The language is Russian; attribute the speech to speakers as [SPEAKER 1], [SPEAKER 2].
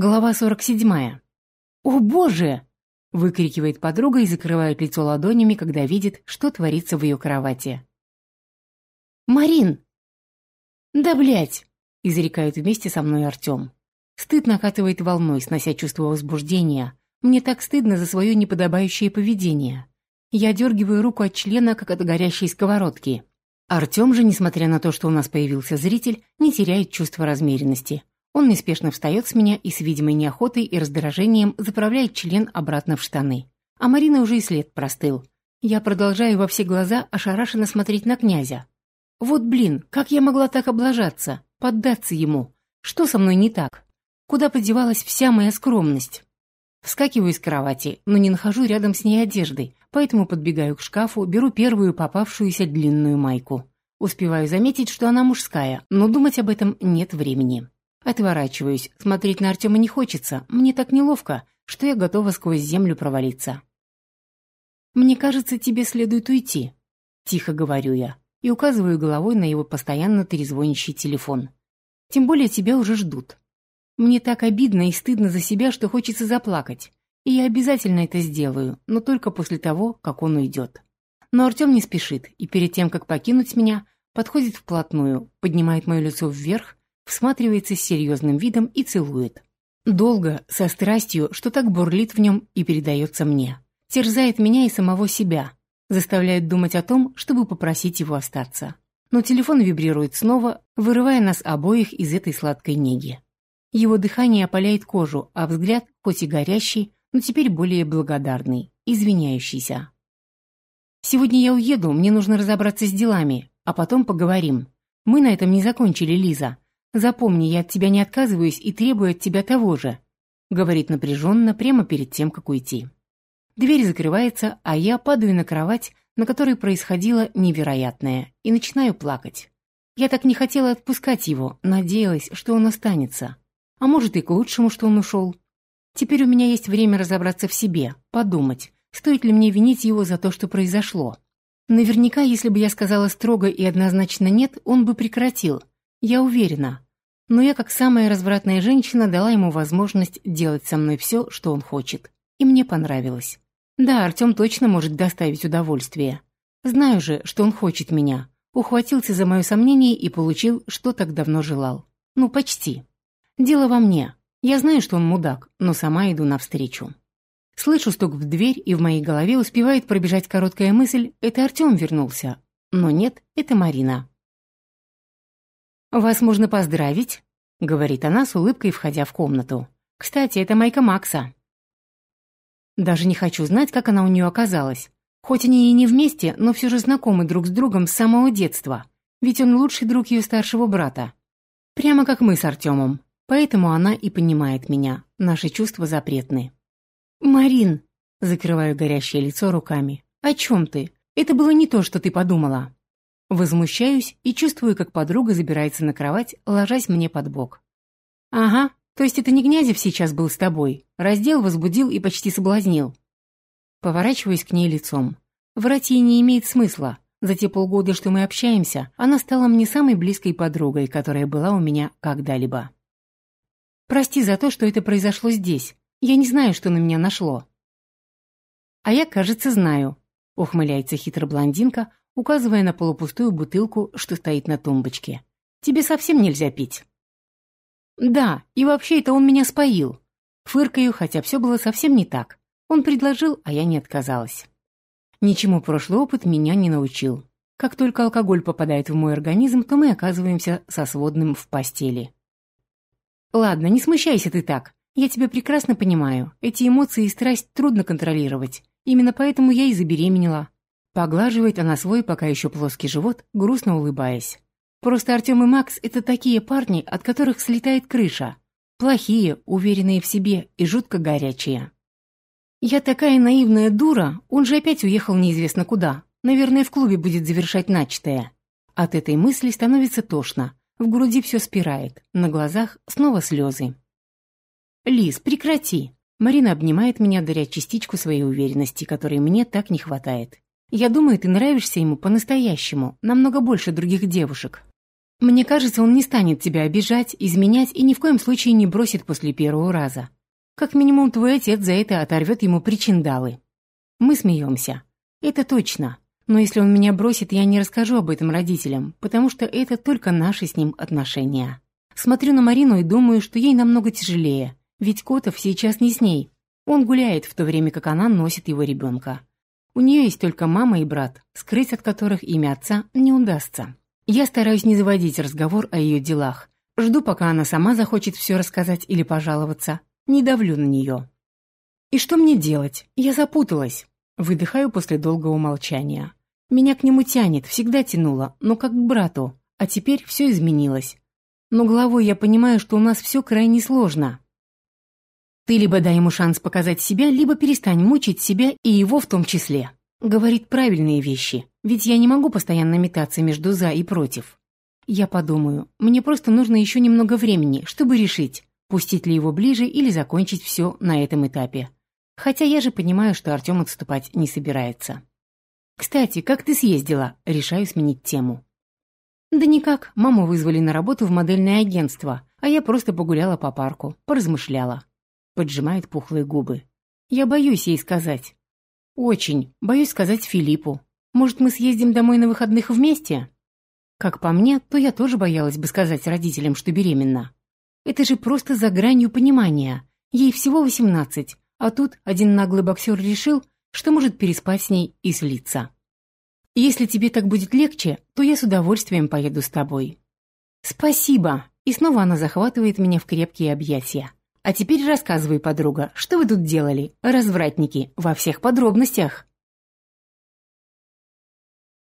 [SPEAKER 1] Глава 47. «О, боже!» — выкрикивает подруга и закрывает лицо ладонями, когда видит, что творится в ее кровати. «Марин!» «Да, блядь!» — изрекает вместе со мной Артем. Стыд накатывает волной, снося чувство возбуждения. Мне так стыдно за свое неподобающее поведение. Я дергиваю руку от члена, как от горящей сковородки. Артем же, несмотря на то, что у нас появился зритель, не теряет чувства размеренности. Он неспешно встает с меня и с видимой неохотой и раздражением заправляет член обратно в штаны. А Марина уже и след простыл. Я продолжаю во все глаза ошарашенно смотреть на князя. Вот блин, как я могла так облажаться, поддаться ему? Что со мной не так? Куда подевалась вся моя скромность? Вскакиваю из кровати, но не нахожу рядом с ней одежды, поэтому подбегаю к шкафу, беру первую попавшуюся длинную майку. Успеваю заметить, что она мужская, но думать об этом нет времени. Отворачиваюсь, смотреть на Артема не хочется, мне так неловко, что я готова сквозь землю провалиться. «Мне кажется, тебе следует уйти», — тихо говорю я, и указываю головой на его постоянно трезвонящий телефон. «Тем более тебя уже ждут. Мне так обидно и стыдно за себя, что хочется заплакать, и я обязательно это сделаю, но только после того, как он уйдет». Но Артем не спешит, и перед тем, как покинуть меня, подходит вплотную, поднимает мое лицо вверх всматривается с серьезным видом и целует. Долго, со страстью, что так бурлит в нем и передается мне. Терзает меня и самого себя. Заставляет думать о том, чтобы попросить его остаться. Но телефон вибрирует снова, вырывая нас обоих из этой сладкой неги. Его дыхание опаляет кожу, а взгляд, хоть и горящий, но теперь более благодарный, извиняющийся. «Сегодня я уеду, мне нужно разобраться с делами, а потом поговорим. Мы на этом не закончили, Лиза. Запомни, я от тебя не отказываюсь и требую от тебя того же», говорит напряженно прямо перед тем, как уйти. Дверь закрывается, а я падаю на кровать, на которой происходило невероятное, и начинаю плакать. Я так не хотела отпускать его, надеялась, что он останется. А может и к лучшему, что он ушел. Теперь у меня есть время разобраться в себе, подумать, стоит ли мне винить его за то, что произошло. Наверняка, если бы я сказала строго и однозначно «нет», он бы прекратил, я уверена. Но я, как самая развратная женщина, дала ему возможность делать со мной все, что он хочет. И мне понравилось. Да, Артем точно может доставить удовольствие. Знаю же, что он хочет меня. Ухватился за мое сомнение и получил, что так давно желал. Ну, почти. Дело во мне. Я знаю, что он мудак, но сама иду навстречу. Слышу стук в дверь, и в моей голове успевает пробежать короткая мысль «это Артем вернулся». Но нет, это Марина. «Вас можно поздравить», — говорит она с улыбкой, входя в комнату. «Кстати, это Майка Макса». Даже не хочу знать, как она у нее оказалась. Хоть они и не вместе, но все же знакомы друг с другом с самого детства. Ведь он лучший друг ее старшего брата. Прямо как мы с Артемом. Поэтому она и понимает меня. Наши чувства запретны. «Марин!» — закрываю горящее лицо руками. «О чем ты? Это было не то, что ты подумала». Возмущаюсь и чувствую, как подруга забирается на кровать, ложась мне под бок. «Ага, то есть это не Князев сейчас был с тобой. Раздел, возбудил и почти соблазнил». Поворачиваюсь к ней лицом. Врать ей не имеет смысла. За те полгода, что мы общаемся, она стала мне самой близкой подругой, которая была у меня когда-либо. «Прости за то, что это произошло здесь. Я не знаю, что на меня нашло». «А я, кажется, знаю», — ухмыляется хитро блондинка, указывая на полупустую бутылку, что стоит на тумбочке. «Тебе совсем нельзя пить». «Да, и вообще это он меня споил». Фыркаю, хотя все было совсем не так. Он предложил, а я не отказалась. Ничему прошлый опыт меня не научил. Как только алкоголь попадает в мой организм, то мы оказываемся со сводным в постели. «Ладно, не смущайся ты так. Я тебя прекрасно понимаю. Эти эмоции и страсть трудно контролировать. Именно поэтому я и забеременела. Поглаживает она свой пока еще плоский живот, грустно улыбаясь. Просто Артем и Макс — это такие парни, от которых слетает крыша. Плохие, уверенные в себе и жутко горячие. Я такая наивная дура, он же опять уехал неизвестно куда. Наверное, в клубе будет завершать начатое. От этой мысли становится тошно. В груди все спирает, на глазах снова слезы. «Лиз, прекрати!» Марина обнимает меня, даря частичку своей уверенности, которой мне так не хватает. Я думаю, ты нравишься ему по-настоящему, намного больше других девушек. Мне кажется, он не станет тебя обижать, изменять и ни в коем случае не бросит после первого раза. Как минимум, твой отец за это оторвет ему причиндалы. Мы смеемся. Это точно. Но если он меня бросит, я не расскажу об этом родителям, потому что это только наши с ним отношения. Смотрю на Марину и думаю, что ей намного тяжелее, ведь Котов сейчас не с ней. Он гуляет, в то время как она носит его ребенка. У нее есть только мама и брат, скрыть от которых имя отца не удастся. Я стараюсь не заводить разговор о ее делах. Жду, пока она сама захочет все рассказать или пожаловаться. Не давлю на нее. И что мне делать? Я запуталась. Выдыхаю после долгого молчания. Меня к нему тянет, всегда тянуло, но как к брату. А теперь все изменилось. Но головой я понимаю, что у нас все крайне сложно. Ты либо дай ему шанс показать себя, либо перестань мучить себя и его в том числе. Говорит правильные вещи, ведь я не могу постоянно метаться между «за» и «против». Я подумаю, мне просто нужно еще немного времени, чтобы решить, пустить ли его ближе или закончить все на этом этапе. Хотя я же понимаю, что Артем отступать не собирается. «Кстати, как ты съездила?» Решаю сменить тему. «Да никак, маму вызвали на работу в модельное агентство, а я просто погуляла по парку, поразмышляла». Поджимает пухлые губы. «Я боюсь ей сказать. «Очень. Боюсь сказать Филиппу. Может, мы съездим домой на выходных вместе?» Как по мне, то я тоже боялась бы сказать родителям, что беременна. Это же просто за гранью понимания. Ей всего восемнадцать, а тут один наглый боксер решил, что может переспать с ней и слиться. Если тебе так будет легче, то я с удовольствием поеду с тобой. Спасибо. И снова она захватывает меня в крепкие объятия. А теперь рассказывай, подруга, что вы тут делали, развратники, во всех подробностях.